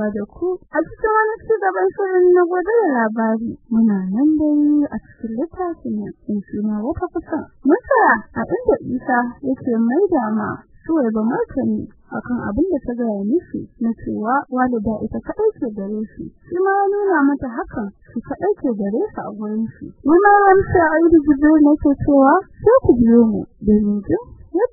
kasancewa da ku. A cikin wani cigaban shirin na gobe da labari muna nan dai a cikin littafin in suna wata kusa masara a inda isa yake mai dama suwai ba martani akan abin da ta gaya mishi na cewa walida ita kadai ce gare shi. Shi ma ya nuna mata hakan shi kadai ce gare sa a gurin shi. Muna wanda aidu jibril nake cewa sai ku biyo mu da yanzu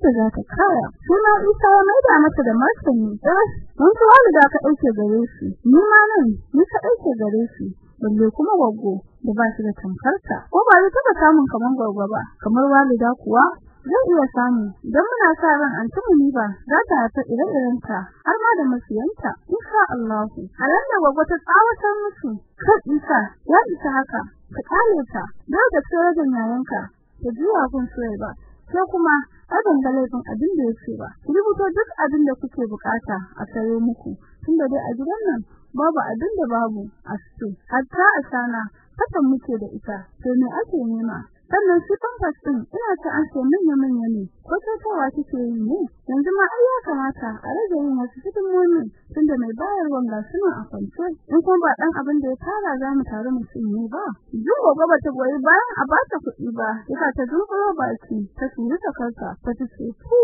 yadda za ta kaya suna isa ya maida mata da martani eh mun ci walida ka ɗauke gare shi. Ni ma nan ni ka ɗauke gare shi. Balle kuma gwaggo da ba shi da tamkarta. Ko ba ta taba samun kaman gwaggo ba kamar walida kuwa zai iya samu. Don muna sa ran antumuni ba za ta haifa ire-irenta har ma da masiyanta insha Allah halan da gwaggo ta tsawatar musu kan isa ya isa haka ka kale ta. Da da tsoron yayanka ta jiya kun soyayya ba sai kuma abin da laifin abin da yake ba. Ki rubuto duk abin da kuke buƙata a sayo muku tunda dai a gidan nan babu abin da babu a cikin hatta a sana hakan muke da ita to me ake nema? Sannan shi pampas din ina ta an ce manya manya ne ko tawa take yi ne. Yanzu ma ai ya kamata a rage yin wasu hidimomi tunda mai bayarwan ga suna a kwance. In kuma ba dan abin da ya tara za mu tare mu ne ba. Zuwa gaba ta goyi bayan a ba ta kuɗi ba yasa ta zuwa baki ta tsiri ta kansa ta ce fu.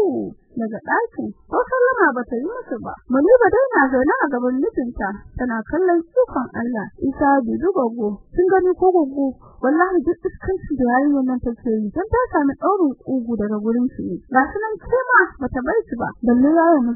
Daga ɗakin. Ko sallama ba ta yi musu ba. Muni ba dai na zaune a gaban mijinta. Tana kallon ikon Allah. Isa da dubago sun gani ko gogo wallahi duk iskanci da yayin nan take yi. Dan ta sami ɗaurin ugu daga gurin shi ga sunan kema bata bai shi ba. Balle yayin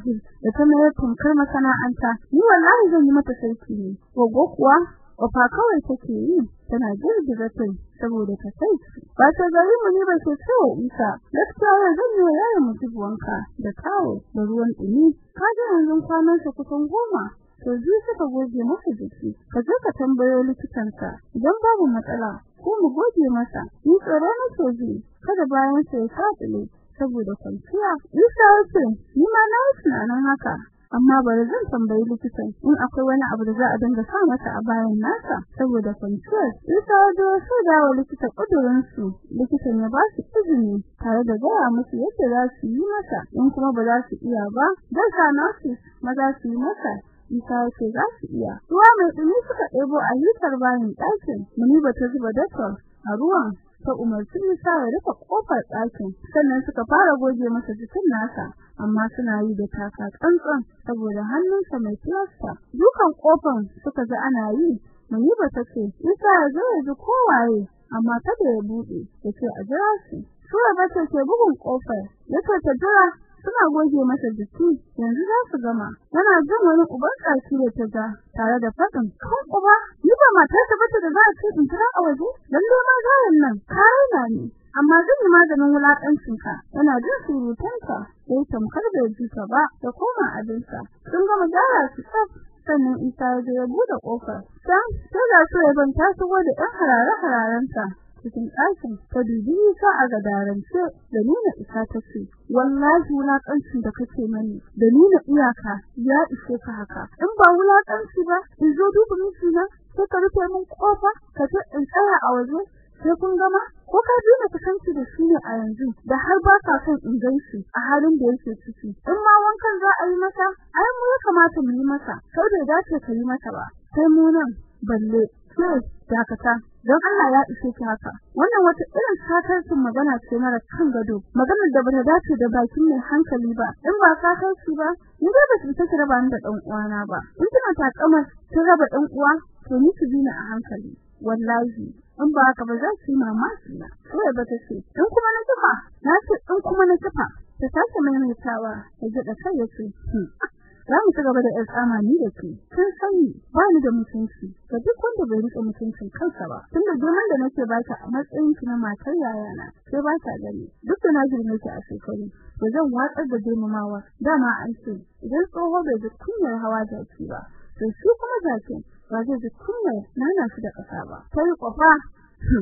da ta mayar tunkar masana'anta. Ni wallahi zan yi mata sarki ne. Gogo kuwa? Ofa kawai take yi tana girgiza kai saboda ta sai ba ta gari mu ne ba ce cewa Isa. Gaskiya zan yi yayin mutum wanka da kawo da ruwan dumi kaje yanzu kwanan sa kusan goma. To ji suka goge masa jiki. Ka je ka tambayo likitanka idan babu matsala ko mu goge masa. Ni tsoro nake ji. Kada bayan sai ya tsile saboda kwanciya. Isa ya ce ni ma na yi haka. Amma bari zan tambayi likitan in akwai wani abu da za a dinga sa masa a bayan nasa saboda kwanciyar isa da su da wa likita kudurin su likitan ya ba su izini tare da gaya musu yadda za su yi masa. In kuma ba za su iya ba zan sa nasu maza su yi masa. Isa ce za su iya. Ruwa mai dumi suka ɗebo a hitar bayan ɗakin. Muni ba ta zuba datol a ruwan ta umarci Isa ya rufe ƙofar ɗakin sannan suka fara goge masa jikin nasa amma suna yi da taka tsantsan saboda hannunsa mai plasta dukan ƙofar suka ga ana yi muni ba ta ce Isa ya zo ya ji kowaye amma kada ya buɗe ya ce a jira shi. Sura ba ta ke bugun ƙofar ya ce ta jira. Suna goge masa jiki yanzu za su gama. Yana jin wani uban tsaki da ta ga tare da faɗin kan uba ni ba matar ta bace da za a ce in a waje? Lalle ma gayan nan kai na ni amma zan yi maganin wulakancin ka yana jin surutanka sai tamkar da ji ka ba da koma abinsa. Sun gama gyara su tsaf sannan isa ya buɗe ƙofar sai sai da su ya ban taso da ɗan harare hararenta cikin ɗakin ta dubi ka a gadarance da nuna isa ta ce wallahi wulaƙanci da kake mani da nuna iyaka ya ishe ka haka. In ba wulaƙanci ba in zo duba miki na sai ka rufe min ƙofa ka ce in tsaya a waje sai kun gama. Ko ka dina kusanci da shi ne a yanzu da har ba ka son in gan shi a halin da yake ciki. In ma wankan za a yi masa ai mu ya kamata mu yi masa sau da dace ka yi masa ba. Sai mu nan balle ke dakata. Don Allah ya ishe ki haka. Wannan wata irin sakarcin magana ce mara kan gado. Maganar da bata dace da bakin mai hankali ba. In ba sakarci ba ni da ba su take raba ni da dan uwana ba. In kina takamar kin raba dan uwa to ni ki bi ni a hankali. Wallahi in ba haka ba za ki mamaki na. Sai ba ta ce in kuma na kifa? Na ce in kuma na kifa. Ta sake maimaitawa ta ji da kai ya ce za mu ci gaba da tsama ni da ke kin sani ba ni da mutunci ga duk wanda bai riƙe mutuncin kansa ba. Tunda domin da nake baka a matsayin ki na matar yayana sai ba ta gani. Duk da na girme ki a shekaru ba zan watsar da girmamawa. Dama an ce idan tsoho bai ji kunyar hawa jaki ba to shi kuma jakin ba zai ji kunyar nana shi da ƙasa ba. Sai ƙofa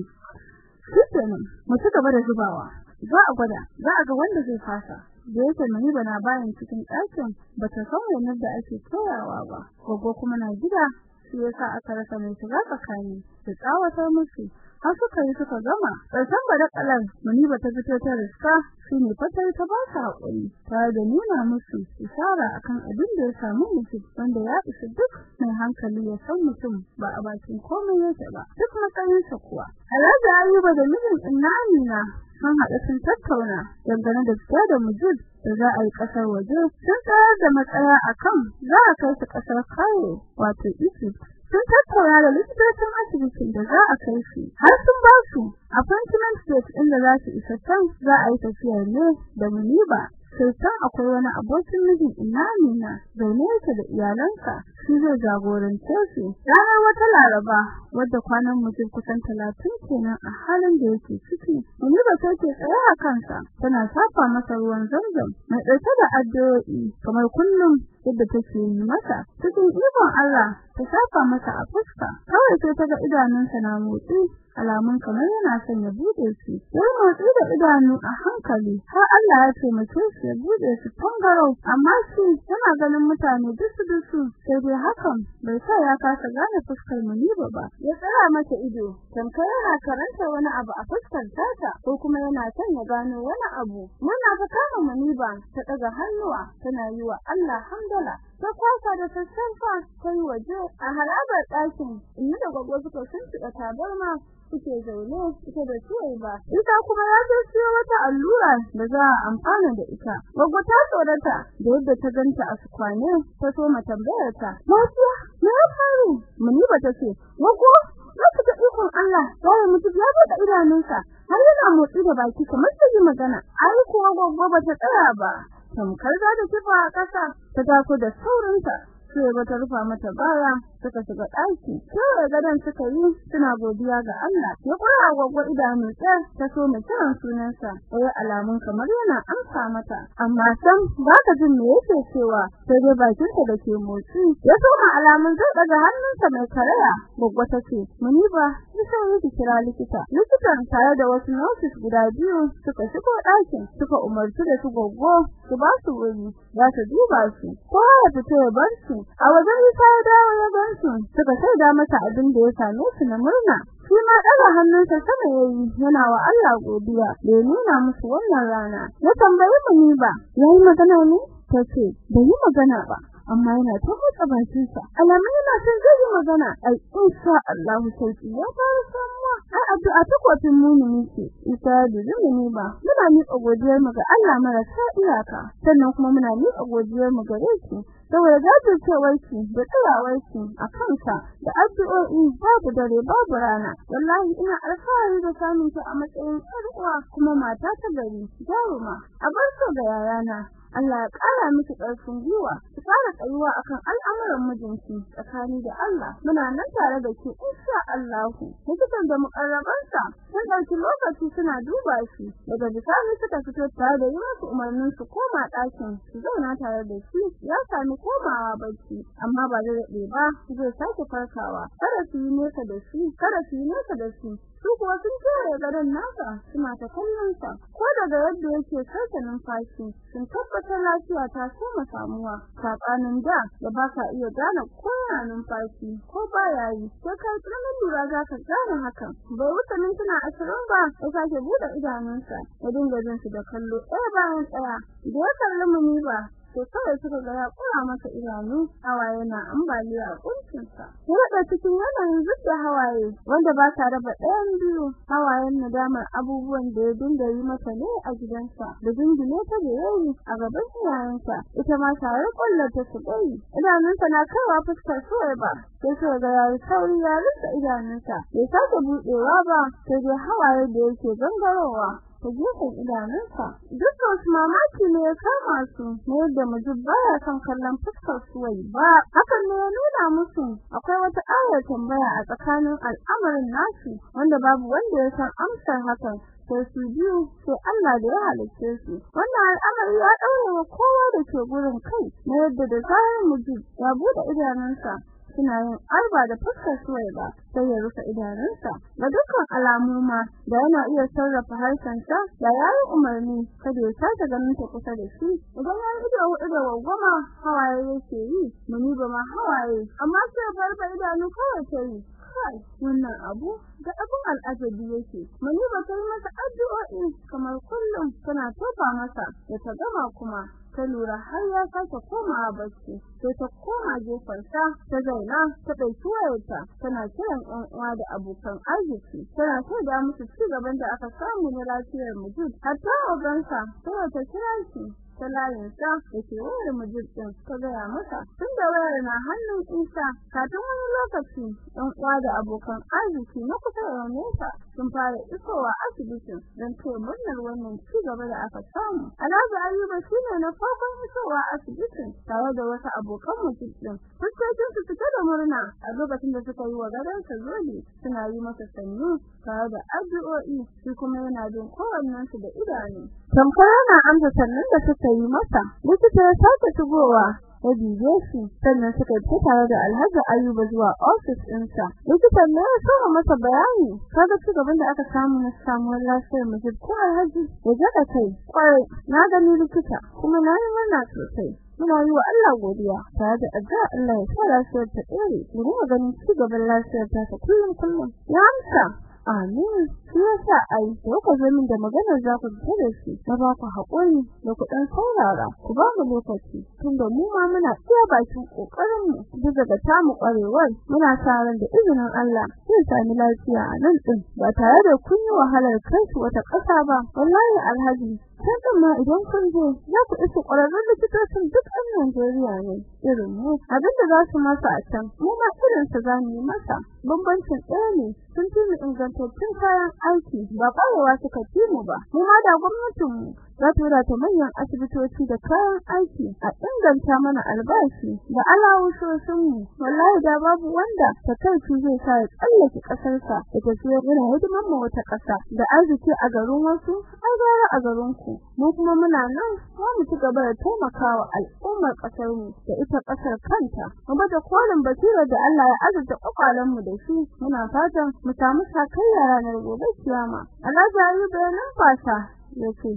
shi kenan mu ci gaba da zubawa. Za a gwada za a ga wanda zai fasa. Da yake mani bana bayan cikin ɗakin bata san wannan da ake koyawa ba. Gogo kuma na gida shi yasa aka rasa mai shiga tsakani da tsawatar musu. Har suka yi suka gama ƙarshen badakalar Muniba ta fito ta riska shine fatar ta ba su haƙuri ta da nuna musu isara akan abin da ya samu mutum wanda ya isa duk mai hankali ya san mutum ba a bakin komai yake ba duk matsayinsa kuwa. Alhaji Ayuba da mijin Amina sun haɗu sun tattauna dangane da fita da mujib da za a yi ƙasar waje. Sun tsayar da matsaya akan za a kai su ƙasar Cairo wato Egypt. Sun tattauna da likitocin asibitin da za a kai shi har sun ba su appointment date inda za su isa can za a yi tafiyar ne da muniba sai akwai wani abokin mijin Amina zaune yake da iyalansa shi zai jagorance su. Ranar wata laraba wadda kwanan mutum kusan talatin kenan a halin da yake ciki muniba sai ke tsaye a kansa tana safa masa ruwan zamzam mai ɗauke da addu'o'i kamar kullum. Yadda take yi masa cikin ikon Allah ta shafa masa a fuska. Kawai sai ta ga idanunsa na motsi alamun kamar yana son ya buɗe su sai motsi da idanu a hankali har Allah ya ce shi ya buɗe su tangarau. Amma shi yana ganin mutane dusu dusu sai dai hakan bai sa ya kasa gane fuskar Muniba ba. Ya tsara mata ido tamkar yana karanta wani abu a fuskar tata ko kuma yana son ya gano wani abu. Muna fa kama Muniba ta daga hannuwa tana yi wa Allah hamdala ta kwasa da sassafa kai waje. A harabar ɗakin inda da gwagwa suka shiga tabarma suke zaune ita da tuwai ba. Ita kuma ya je siyo wata allura da za a amfana da ita. Gwagwa ta tsorata da yadda ta ganta a sukwane ta so ma tambayar ta. Lafiya? Me ya faru? Muni ba ta ce gwagwa ka ga ikon Allah sai mutum ya buɗe idanunsa har yana motsi da baki kamar ta yi magana. Ai kuwa gwagwa ba ta tsaya ba. Tamkar za ta kifa a ƙasa ta dako da saurinta sai ba ta rufa mata baya suka shiga ɗaki sai gadon suka yi suna godiya ga Allah. Ya kura gwagwa idanu ɗaya ta so mu kiran sunansa sai alamun kamar yana amsa mata. Amma sam ba ka jin me yake cewa sai dai bakin ta dake motsi. Ya so ma alamun zai daga hannunsa mai karaya. Gwagwa ta ce muni ba sai yake kira likita. Likitan tare da wasu nurses guda biyu suka shigo ɗakin suka umarci da su gwaggo su ba su wuri za su duba su. Ko ya fito ya su. A wajen ya dawo ya su suka shaida masa abin da ya same su na murna. Shi ma daga hannunsa sama yayi yana wa Allah godiya da ya nuna musu wannan rana. Ya tambayi mu ni ba yayi magana ne? Tace bai yi magana ba amma yana ta motsa bakinsa. Alamun yana son zai yi magana. Ai insha Allah sai ya fara samuwa. Ai addu'a ta kofin mumini ce. Ita da zumuni ba muna miƙa godiyar mu ga Allah marasa iyaka. Sannan kuma muna miƙa godiyar mu gare ki saboda jajircewar ki da tsayawar ki a kansa da addu'o'i babu dare babu rana. Wallahi ina alfahari da samun ki a matsayin uwa kuma mata ta gari jaruma. A bar ga yayana. Allah ya ƙara miki ƙarfin gwiwa ki fara tsayuwa akan al'amuran mijinki tsakani da Allah. Muna nan tare da ki insha Allah likitan da mukarrabansa sun ɗauki lokaci suna duba shi. Daga bisani suka fito tare da yi musu umarnin su koma ɗakin su zauna tare da shi. Ya sami komawa bacci amma ba zai daɗe ba zai sake farkawa. Kada su yi nesa da shi kada su yi nesa da shi. Su kuwa sun tere gadon nasa suna ta kallon sa ko daga yadda yake sauke numfashi sun tabbatar lafiya ta soma samuwa. Sabanin da da ba ka iya gane ko yana numfashi ko baya yi. Sai kai tsananin lura za ka gane hakan. Bai wuce mintuna ashirin ba ya sake buɗe idanunsa ya dinga jin su da kallo ɗaya bayan ɗaya. Da ya kalli muni ba to kawai suka ga ya kura masa idanu hawaye na ambaliya a kuncinsa. Da cikin yanayin zuciya hawaye wanda ba ta raba ɗayan biyu. Hawayen nadamar abubuwan da ya dinga yi masa ne a gidansa da dingine ta da yayi a gaban iyayensa. Ita ma tare kullar ta su dai idanunsa na kaiwa fuskar suwai ba sai suka ga yayi sauri ya rufe idanunsa. Bai sake buɗewa ba sai dai hawaye da yake gangarowa. Ta gefen idanunsa. Duk da wasu mamaki ne ya kama su na yadda mujib baya son kallon fuskar suwai ba. Hakan ne ya nuna musu akwai wata ayar tambaya a tsakanin al'amarin nasu wanda babu wanda ya san amsar hakan sai su biyu sai Allah da ya halicce su. Wannan al'amari ya daure wa kowa da ke gurin kai na yadda da zarar mujib ya buɗe idanunsa suna yin arba da fuskar suwai ba sai ya rufe idanunsa. Ga dukkan alamu ma da yana iya sarrafa harshensa da yayi umarni kada ya sake ganin ta kusa da shi. Idan ya ido huɗu wagwama hawaye yake yi muni ba ma hawaye. Amma sai barba idanu kawai ta yi. Kai wannan abu da abun al'ajabi yake. Mani ba ta masa addu'o'i kamar kullum tana tofa masa da ta gama kuma ta lura har ya sake komawa bacci. Sai ta koma gefarsa ta zauna ta ɗauki wayarta tana kiran ƴan uwa da abokan arziki. Tana so da musu ci gaban da aka samu na lafiyar mujib hatta ogansa sai ta kira shi. Ta layinsa da ke wayar mujib ta gaya masa. Tun da wayar na hannun isa kafin wani lokaci ɗan uwa da abokan arziki na kusa da nesa sun fara isowa asibitin don taya murnar wannan ci gaba da aka samu. Alhaji ayuba shine na farkon isowa asibitin tare da wasu abokan din fuskokin su fita da murna a lokacin da suka yi wa gadon sa zoli suna yi masa sannu tare da addu'o'i shi kuma yana bin kowannen su da idanu. Tamkar yana amsa sannan da suka yi masa likita ya sake shigowa ya dube shi sannan suka fita tare da Alhaji Ayuba zuwa office ɗinsa. Likitan ne ya soma masa bayani kaga ci gaban da aka samu na samuwar lafiyar mutum ko Alhaji ya jaɗa kai ƙwarai na gani likita kuma na yi murna sosai. Muna yi wa Allah godiya tare da addu'a Allah ya sa lafiyar ta tsere mu ga ganin ci gaban lafiyar ta kullum kullum. Ya amsa Amin. Yasa ai zo min da maganar za ku fita da shi. Na ba ku haƙuri da ku dan saurara. Ku ba mu lokaci tunda mu ma muna iya bakin ƙoƙarin mu daga tamu kwarewar muna sa ran da izinin Allah zai sami lafiya a nan din ba tare da kun yi wahalar kai shi wata ƙasa ba. Wallahi Alhaji sai ma idan kun je za ku isa ƙwararrun likitocin duk an Najeriya ne irin mu. Abinda za su masa a can mu ma irin su za mu yi masa. Bambancin ɗaya ne sun fi mu ingantattun kayan aiki. Ba ƙwarewa suka fi mu ba mu ma da gwamnatin mu za ta wadata manyan asibitoci da kayan aiki a inganta mana albashi da alawusoshin mu. Wallahi da babu wanda ta kai zai sa ya tsallake ƙasarsa da tafiya yana hidiman mu wata ƙasa. Da arziki a garin wasu ai gara a garin ku. Mu kuma muna nan za mu ci gaba da taimakawa al'ummar ƙasar mu da ita ƙasar kanta. Mu ba da kolin basira da Allah ya azurta kwakwalen mu da shi. Muna fatan mu samu sakayya ranar gobe kiyama. Allah ya yi bayanan fasa ya ce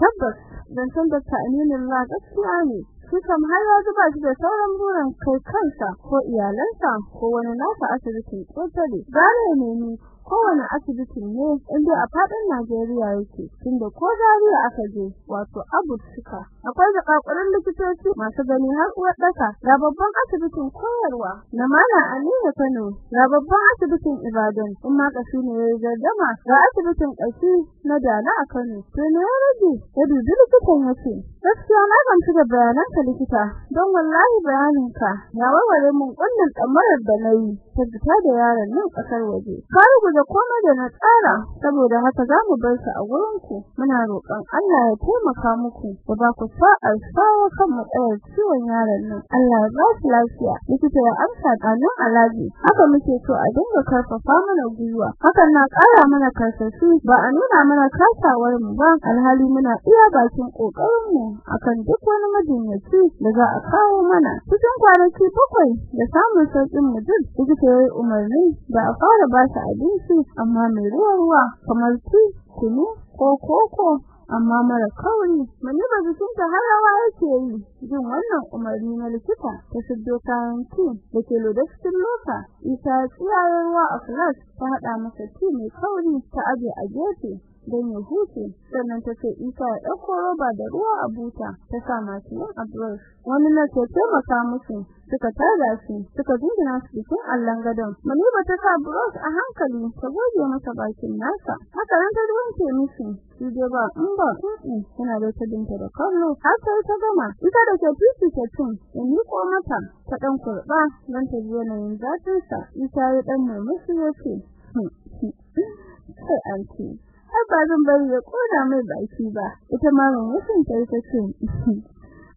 tabbas dan san da ta'aminin la gaskiya ne. Shi kam har ya zuba shi da sauran burin kai kansa ko iyalansa ko wani nasa asibitin kotare gare ne ni kowane asibitin ne inda a faɗin Najeriya yake tunda ko Zaria aka je wato Abu Suka. Akwai zakakurin likitoci masu gani har uwar daka ga babban asibitin koyarwa na Mala Aminu Kano. Ga babban asibitin Ibadan kuma kashi ne ya gardama. Ga asibitin kashi na Dala a Kano. To ne rage? Ya dubi likitan ya ce gaskiya na gamsu da bayanan ka likita. Don wallahi bayanin ka ya warware mun kullun tsamarar da na yi ta fita da yaron nan ƙasar waje. Ka da komai da na tsara saboda haka za mu bar su a gurin ku muna roƙon Allah ya taimaka muku da ba ku sa'a sawa kan matsayar ciwon yaron nan. Allah ya ba shi lafiya. Likita ya amsa ɗanin alaji haka muke so a dinga ƙarfafa mana gwiwa. Hakan na ƙara mana karsashi ba a nuna mana kasawar mu ba. Alhali muna iya bakin ƙoƙarin mu akan duk wani majinyaci da za a kawo mana. Cikin kwanaki bakwai da samun sauƙin mu duk likita ya yi umarni da a fara ba shi abinci amma mai ruwa-ruwa kamar ti kunu ko koko amma mara kauri mani ba jikin ta harawa yake yi. Jin wannan umarni na likita ta shiddo kayan ti da ke loda cikin lota isa tsiyayar ruwa a flash ta hada masa ti mai kauri ta aje a gefe. Don ya huce sannan ta ce isa ya ɗauko roba da ruwa a buta ta sa masu yin abrush wani na ke taimaka musu suka tada shi suka dingina su cikin allon gadon. Maniba ta sa brush a hankali ta goge masa bakin nasa. Haka nan ta wanke mishi shi dai ba in ba yana da ta ɗinta da kallo. Har sai ta gama ita da ke fifi ta cin ya miko mata ta dan kurba don ta ji yanayin zafin sa ita ya dan murmushi ya ce sai anti har ba zan bari ya koda mai baki ba. Ita ma murmushin ta ita ce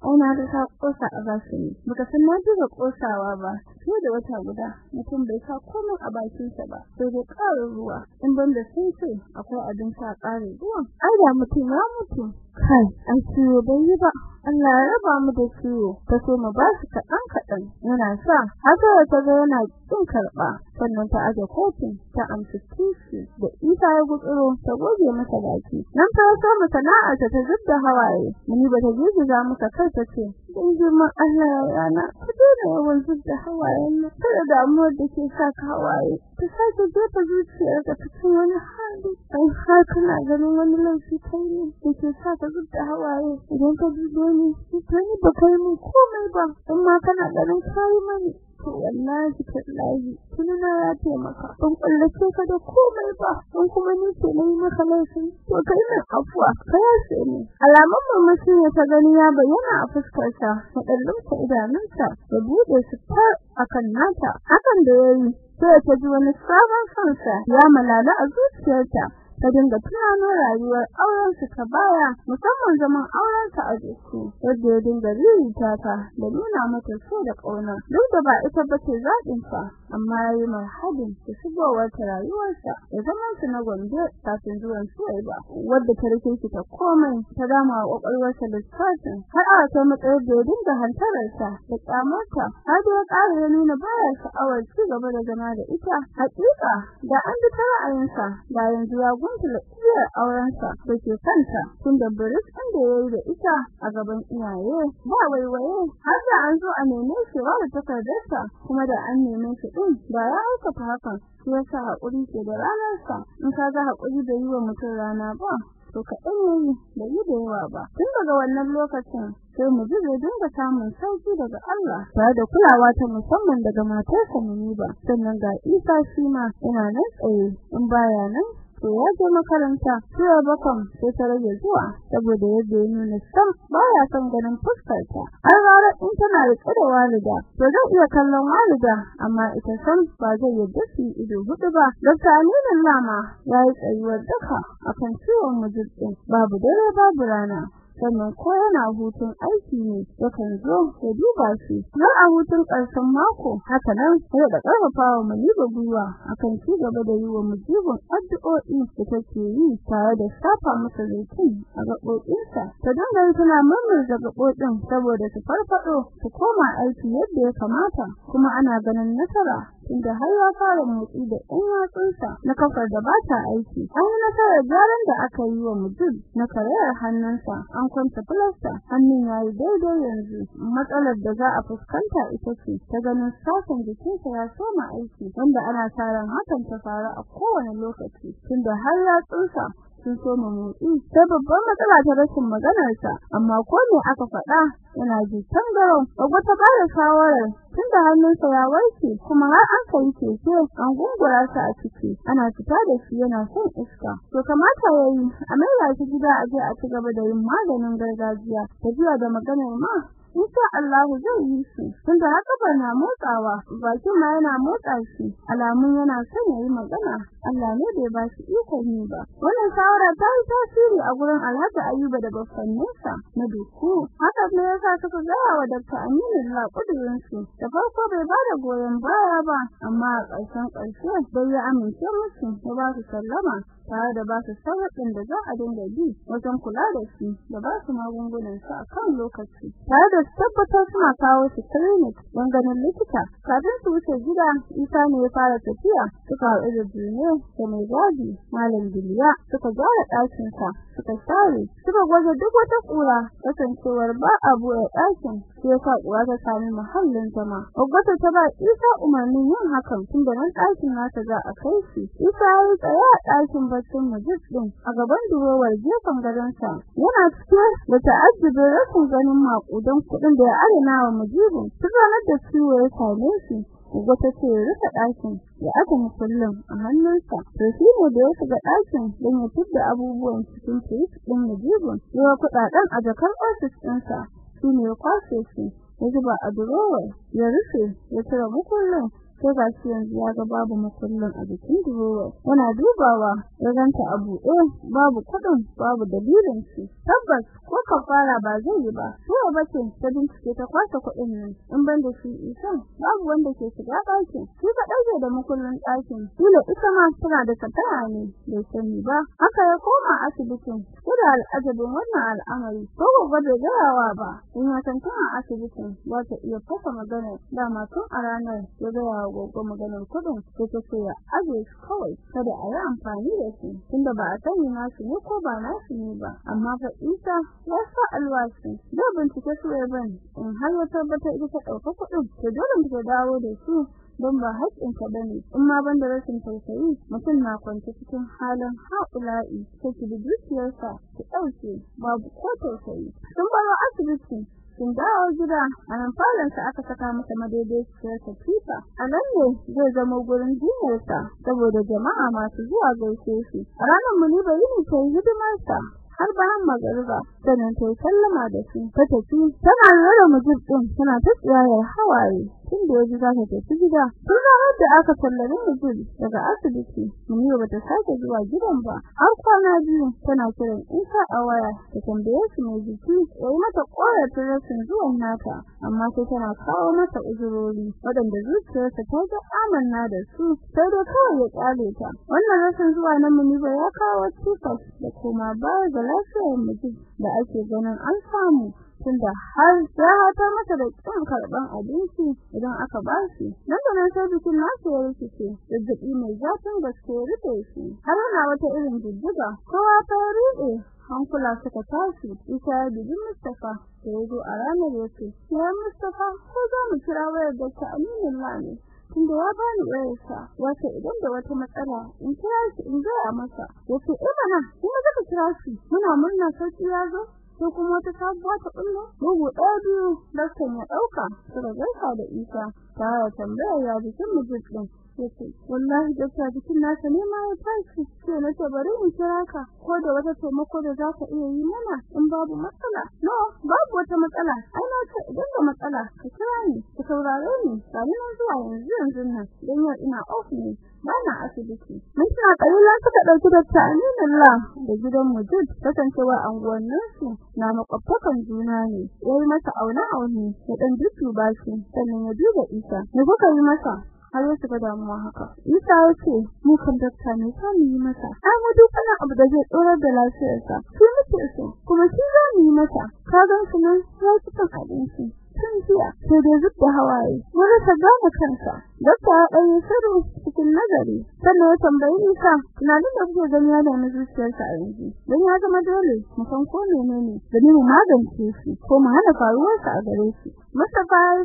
Aina da ta kosa a bashi ne baka san na ji kosawa ba. Ko da wata guda mutum bai sa komai a bakin sa ba sai dai ƙarin ruwa. In ban da sun ce akwai abin sa ƙarin ruwa ai da mutum ya mutu kai an ciwo bai yi ba. Allah ya raba mu da ciwo ta so mu ba shi kaɗan kaɗan. Yana sa haka ta ga yana kin karɓa. Sannan ta aje kofin ta amsa kishi da isa ya gutsuro ta goge masa baki. Nan ta samu sana'a ta zubda hawaye. Muni ba ta jijiga masa kai ta ce dan girman Allah ya yana ka dena yawan zubda hawayen nan. Kada damuwar da ke sa ka hawaye. Ta sake jefa zuciyar ka cikin wani hali. Ai har kana ganin wani laifi kai ne da ke sa ka hawaye idan ka dube ni ita ni ba kai mun komai ba. Amma kana ganin kai mani. To wallahi tallahi tunana ya taimaka. Ban kullace ka da komai ba ban kuma ni ce na yi maka laifi to kai min afwa ka ya ce ni. Alamun mamaci ya ta gani ya bayyana a fuskar sa da dallunta idanunsa da buɗe su tar akan nata. Hakan da yayi sai ta ji wani sabon sansa ya malala a zuciyarta. Ta dinga tunanin rayuwar auren su ta baya musamman zaman auren ta a jiki. Yadda ya dinga ririta ta da nuna mata so da ƙauna duk da ba ita bace zaɓin sa amma yayi marhabin da shigowar ta rayuwarsa da zaman su na gombe kafin zuwan Suwaiba wadda ta riƙe shi ta komai ta dama kokarwarsa da tsatin har a ta matsayar da ya dinga hantararsa da kyamarta har da ya ƙara ya nuna baya sha'awar ci gaba da zama da ita. Hakika da an bi ta ra'ayinsa da yanzu ya guntula iyar aurensa da ke kanta tunda buris ɗin da yayi da ita a gaban iyaye ba waiwaye. Har da an zo a neme shi wa da takardarsa kuma da an neme shi din da ya aikata hakan shi yasa haƙuri ke da ranarsa. In ka ga haƙuri da yi wa mutum rana ba to kaɗan yayi da yi da yawa ba. Tun daga wannan lokacin sai mu ji zai dinga samun sauƙi daga Allah tare da kulawa ta musamman daga matarsa ba sannan ga Isa shi ma yana nan tsaye in baya nan to ya je makaranta sai bakan sai ta rage zuwa saboda yadda ya nuna sam baya son ganin fuskar ta har rara in tana riƙe da walida to zai iya kallon walida amma ita sam ba zai yadda su ido huɗu ba. Dr. Aminu Lama ya yi tsayuwar daka akan ciwon mujibin babu dare babu rana. Sannan ko yana hutun aiki ne yakan zo ya duba shi. Har a hutun ƙarshen mako haka nan sai da ƙarfafawa Maliba gwiwa akan ci gaba da yi wa mujibin addu'o'i da take yi tare da shafa masa zaitun a gaɓoɓinsa. Ta dinga tana murmur da gaɓoɓin saboda su farfaɗo su koma aiki yadda ya kamata kuma ana ganin nasara inda har ya fara motsi da ɗan yatsunsa na kafar da ba ta aiki. An yi nasarar gyaran da aka yi wa mujib na karayar hannunsa. An kwanta filasta hannun yayi daidai yanzu. Matsalar da za a fuskanta ita ce ta ganin sashen jikinsa ya soma aiki wanda ana sa ran hakan ta faru a kowane lokaci tunda har ya tsusa sun soma motsi. Sai babban matsala ta rashin maganarsa amma ko me aka faɗa yana ji tangaro Ogo ta ba da shawarar tunda hannunsa ya warke kuma har an kai keke an gungura sa a ciki. Ana fita da shi yana son iska. To kamata yayi a mai shi gida a je a ci gaba da yin maganin gargajiya. Tafiya da maganar ma insha Allah zai yi shi. Tunda haka ba na motsawa bakin ma yana motsa shi. Alamun yana son yayi magana. Allah ne bai ba shi ikon yi ba. Wannan shawara ta yi tasiri a gurin Alhaji Ayuba da bakkanninsa na duku. Haka ne yasa suka gaya wa Dr. Aminu Allah kudirin su da farko bai ba da goyon baya ba amma a ƙarshen ƙarshe bai ya amince musu ba su sallama. Tare da ba su sauƙin da za a dinga bi wajen kula da shi da ba su magungunan su a kan lokaci. Tare da tabbatar suna kawo su clinic don ganin likita. Kafin su wuce gida Isa ne ya fara tafiya. Suka haɗu da Duniya da mai gadi Malam Biliya. Suka gyara ɗakin sa suka share suka gwaje duk wata kura kasancewar ba a buɗe ɗakin sai ya ƙura ta sami muhallin zama. Ogata ta ba Isa umarnin yin hakan tunda nan ɗakin nasa za a kai shi. Isa ya yi tsaye a ɗakin baccin Majid din a gaban durowar gefen gadonsa. Yana cike da ta'ajjubi rashin ganin makudan kuɗin da ya arena wa Mujibin ranar da ciwo ya same shi. Wata ce rufe ɗakin. Ya aka mukullin a hannunsa. To shi ne da ya shiga ɗakin don ya fidda abubuwan cikin firij ɗin Mujibin ya kuɗaɗen a jakar ofis ɗinsa. Shi ne ya kwashe shi ya zuba a durowar ya rufe ya cire mukullin. Sai ga shi yanzu ya ga babu makullin a jikin durowa yana dubawa ya ganta a buɗe babu kuɗin babu dalilin shi. Tabbas ko kafara ba zai yi ba. Ko bace ta bincike ta kwasa kuɗin nan in ban da shi isa babu wanda ke shiga ɗakin. Shi ka ɗauke da makullin ɗakin. Kila ita ma tana da katara ne bai sani ba. Haka ya koma asibitin da al'ajabin wannan al'amari. Ko gobe da gayawa ba in ya san tana asibitin za ta iya fasa magana dama tun a ranar ya gaya gogo maganar kuɗin sai ta ce ya aje su kawai kada a yi amfani da su tunda ba a sani nasu ne ko ba nasu ne ba. Amma fa Isa ya sa alwashi. Da bincike su ban in har ya tabbata ita ta ɗauka kuɗin to dole ta dawo da su don ba haƙƙin ka ba ne in ma ban da rashin tausayi mutum na kwance cikin halin haƙula'i sai ki da dukiyarsa ki ɗauke babu ko tausayi. Sun baro asibiti sun dawo gida. A nan falansa aka saka masa madaidaiciyar katifa a nan ne zai zama gurin jinyarsa saboda jama'a masu zuwa gaishe shi. A ranar muni bai yi ta hidimarsa har bayan magariba sannan ta sallama da shi. Ta tafi tana rera mujib din tana ta tsiyayar hawaye. Tun da yaji za ta tafi gida? Tun ranar da aka sallame mujib daga asibiti muni ba ta sake zuwa gidan ba. Har kwana biyu tana kiran isa a waya ta tambaye shi mai jiki ya yi mata korafin rashin zuwan nata. Amma sai tana kawo masa uzurori waɗanda zuciyarsa ta ga amanna da su sai dai kawai ya ƙyale ta. Wannan rashin zuwa na ba ya kawo cikas da kuma baya ga lafiyar mutum da ake ganin an samu. Tunda har ya hata mata da kin karɓan abinci idan aka ba shi. Nan da nan sai bikin nasu ya rikice zazzaɓi mai zafin gaske ya rufe shi. Har yana wata irin jijjiga kowa ta ruɗe hankula suka tashi. Ita ya dubi Mustafa da ya zo a ranar ya ce ya Mustafa ko za mu kira wayar da ta Aminullah ne tunda ya bani wayarsa wato idan da wata matsala in kira shi in gaya masa. Yace eh mana kuma zaka kira shi muna murna sauƙi ya zo. Sai kuma wata sabuwa ta kullu? Bugu ɗaya biyu daktan ya ɗauka suka gaisa da Isa ta tambaya ya mujib din ya ce wallahi dakta bikin nasa ne ma ya tashi sai na ce bari in kira ka ko da wata taimako da zaka iya yi mana in babu matsala. No babu wata matsala. Ai na ce idan da matsala ka kira ni ka saurare ni. Sani na zuwa yanzu yanzu nan dan yau ina off ne bana asibiti. Mun tana kalila suka ɗauki dakta Aminullah da gidan mujib kasancewa anguwannin su na makwabtakan juna ne. Yayi masa auna aune ya dan dudduba shi sannan ya duba Isa. Me kuka yi masa? Har ya shiga damuwa haka. Isa ya ce mu kan dakta ne za mu yi masa. Ai mu duk abu da zai tsorar da lafiyarsa. Shi muke so kuma shi za mu yi masa. Ka su nan ya ci abinci tun jiya sai da zub da hawaye wani gane kansa. Dakta ya ɗan yi shiru cikin nazari. Sannan ya tambayi Isa tunanin da kuke gani ya nemi zuciyarsa a yanzu? Don ya zama dole mu san ko menene da mu magance shi ko mu hana faruwarsa a gare shi. Mustapha ya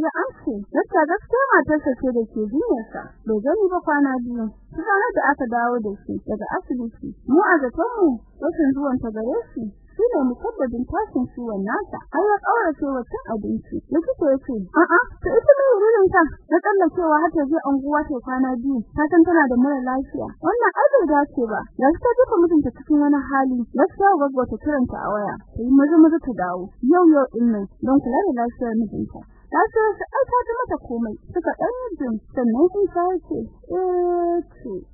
ya amse dakta gaskiya matarsa ce da ke jinyarsa. Bai gani ba kwana biyu. Ranar da aka dawo da shi daga asibiti. Mu a zatonmu rashin zuwan ta gare shi shi ne musabbabin tashin ciwon nasa. Har ya kaurace wa cin abinci. Likita ya ce a'a to ita ne wurin ta na tsallakewa har ta je anguwa ta kwana biyu ta san tana da mara lafiya. Wannan ai bai dace ba. Da ta jefa mutunta cikin wani hali. Gaskiya gwagwa ta kiranta a waya ta yi maza maza ta dawo. Yau yau ɗin nan don kula da lafiyar mijinta. Ta ce su ai ta mata komai. Suka dan jin sannan sun ce eh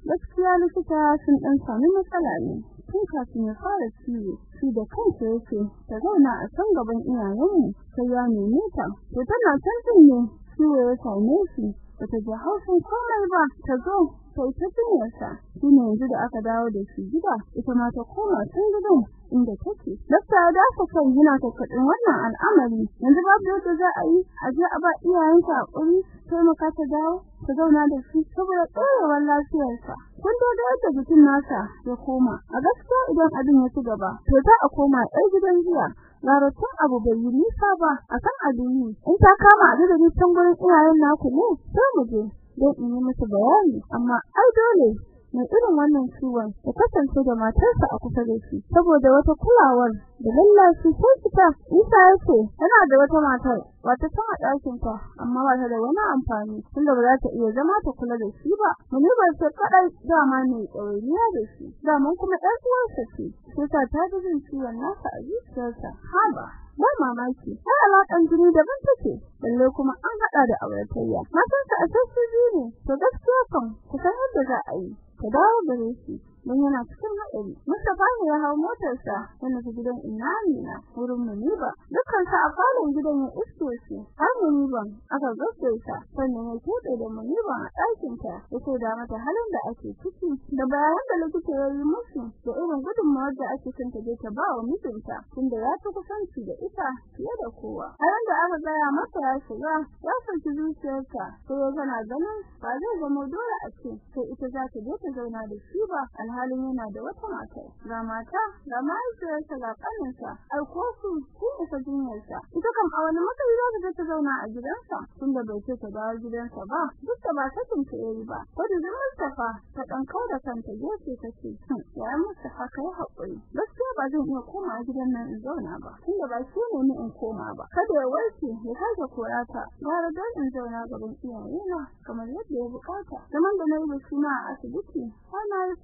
gaskiya likita sun dan sami matsala ne. Tun kafin ya fara ciwo shi da kansa yake ta zauna a kan gaban iyayenmu sai ya neme ta to tana san din ne ciwo ya same shi bata ji haushin komai ba ta zo sai ta jinyarsa shi ne yanzu da aka dawo da shi gida ita ma ta koma tun gidan inda take dakta ya dafa kan yana kakkaɗin wannan al'amari yanzu babu yadda za a yi a je a ba iyayensa haƙuri taimaka ta dawo ta zauna da shi saboda tsorewar lafiyarsa. Kun da yadda jikin nasa ya koma. A gaskiya idan abin ya ci gaba to za a koma ɗan gidan jiya. Laratun abu bai yi nisa ba akan abin yi. In ta kama a da nisan gurin iyayen naku ne sai mu je don in yi musu bayani. Amma ai dole mai irin wannan ciwon ya kasance da matarsa a kusa da shi. Saboda wata kulawar da lallashi sai fita Isa ya tana da wata matar wata sama ɗakin ta amma ba ta da wani amfani tunda ba za ta iya zama ta kula da shi ba. Muni ba sai kadai dama ne ɗawainiya da shi dama kuma ɗan uwarsa ce. Sai ta ji jin ciwon nasa a zuciyarsa haba ba mamaki har alaƙan jini daban take balle kuma an haɗa da auratayya. Matansa a sassu ne to gaskiya kan ku san yadda za a yi. Ka dawo gare shi don yana cikin haɗari. Mustafa ne ya hau motarsa ya nufi gidan Inna Amina wurin Muniba dukkan sa a falon gidan ya iske shi. Har Muniban aka gaggaisa sannan ya keɓe da Muniban a ɗakin ta ya da mata halin da ake ciki da bayan da likita ya yi musu da irin gudunmawar da ake son ta je ta ba wa mijinta tunda ya fi kusanci da ita fiye da kowa. Har da aka gaya masa ya shiga ya saki zuciyarsa sai ya gana ganin ba zai zama dole a ce sai ita za ta je ta zauna da shi ba alhalin yana da wata mata. Ga mata ga mahaifiyarsa ga kaninsa ai ko su sun isa jinyarsa. Ita kam a wani matsayi za ta ta zauna a gidansa? Tunda bai ce ta dawo gidansa ba. Duk da ba sakin ta yayi ba. Wadda da Mustafa ta dan da kanta gefe ta ce ya Mustafa kai haƙuri. Gaskiya ba zan iya koma gidan nan in zauna ba. Tunda ba shi ne in koma ba. Kada ya warke ya sake kora ta. Gara don in zauna gaban iyayena kamar yadda ya buƙata zaman da na yi da suna a asibiti ana yi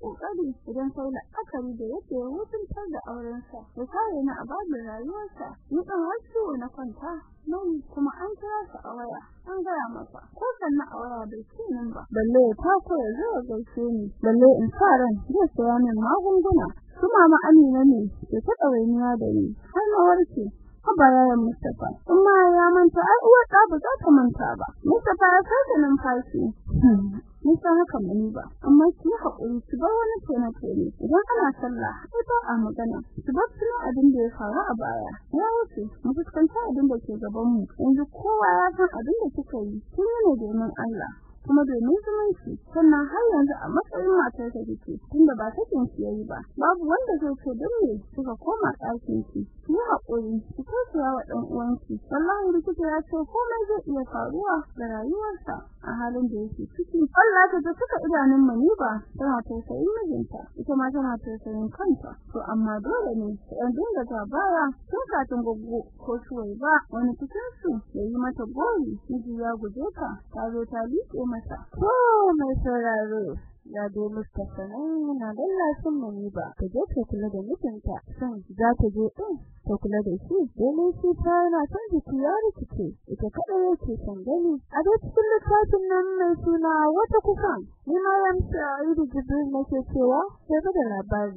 ƙoƙari idan sai la'akari da yadda ya mutuntar da aurensa ya kare ni a babin rayuwarsa. Ni ɗan wasu na kwanta nan kuma an kira shi a waya. An gaya masa ko sannan a waya bai ce min ba. Balle ya tako ya zo gaishe ni. Balle in sa ran zai saya magunguna. Su mama Amina ne ke ta ɗawainiya da ni har na warke. Haba yayan Mustapha amma ya manta ai uwar ta ba za ta manta ba. Mustapha ya sauke numfashi. Mun san haka mani ba. Amma ki haƙuri ki bar wani tona tone idan ana sallah sai ba a magana. Ki bar sunan abin da ya faru a baya. Ya wuce mu fuskanta abin da ke gaban mu. Yanzu kowa ya san abin da kika yi. Kin yi ne domin Allah kuma domin zumunci. Sannan har yanzu a matsayin matar da kike tunda ba sakin ki yayi ba babu wanda zai ce don me kika koma ɗakin ki. Ki haƙuri ki tausaya wa ɗan uwanki. Wallahi likita ya ce komai zai iya faruwa da rayuwarsa. A halin da yake ciki. Allah ta saka idanun mani ba tana tausayin mijinta ita ma tana tausayin kanta. To amma dole ne ta dinga ta baya tun kafin goggo ko suwai ba. Wani cikin su yayi mata gori miji ya guje ta ta zo ta liƙe mata to mai sauraro ya dai Mustafa na dalla sun ba. Ta je ta kula da mijinta san za ta je din ta kula da shi domin shi ta yana son jiki ya rikice ita kada yake son gani. A da cikin littafin nan mai suna wata kusan ni ma yamsa ido jibril nake cewa sai da labari.